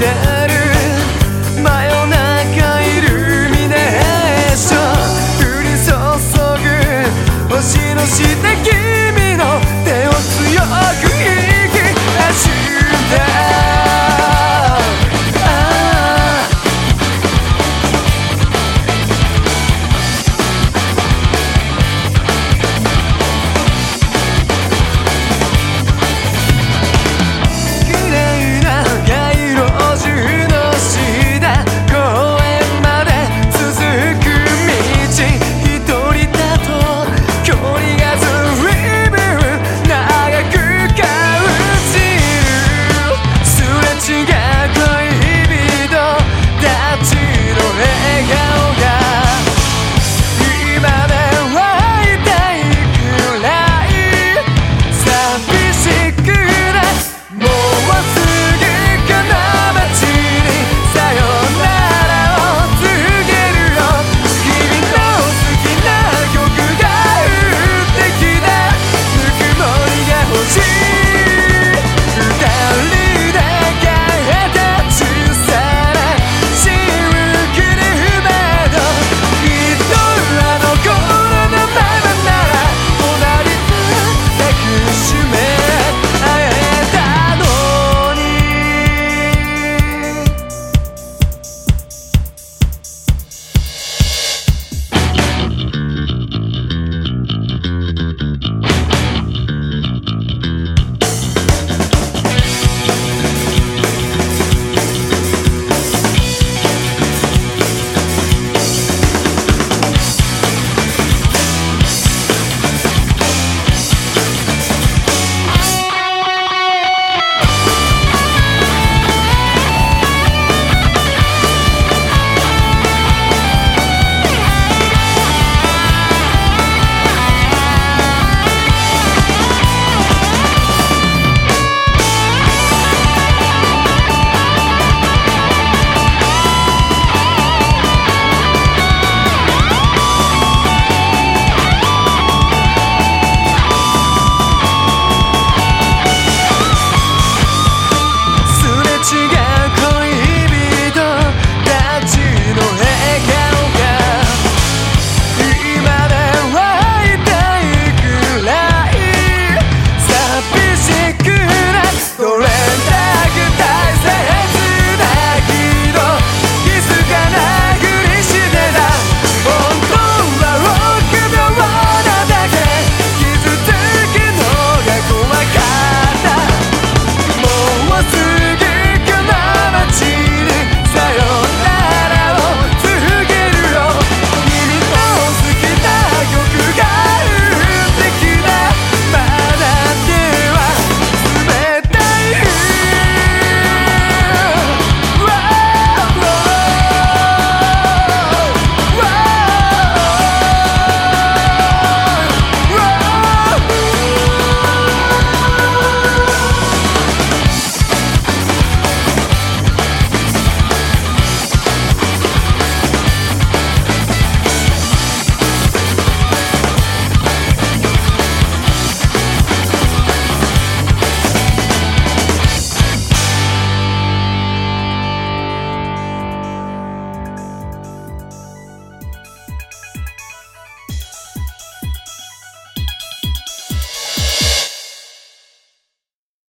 death.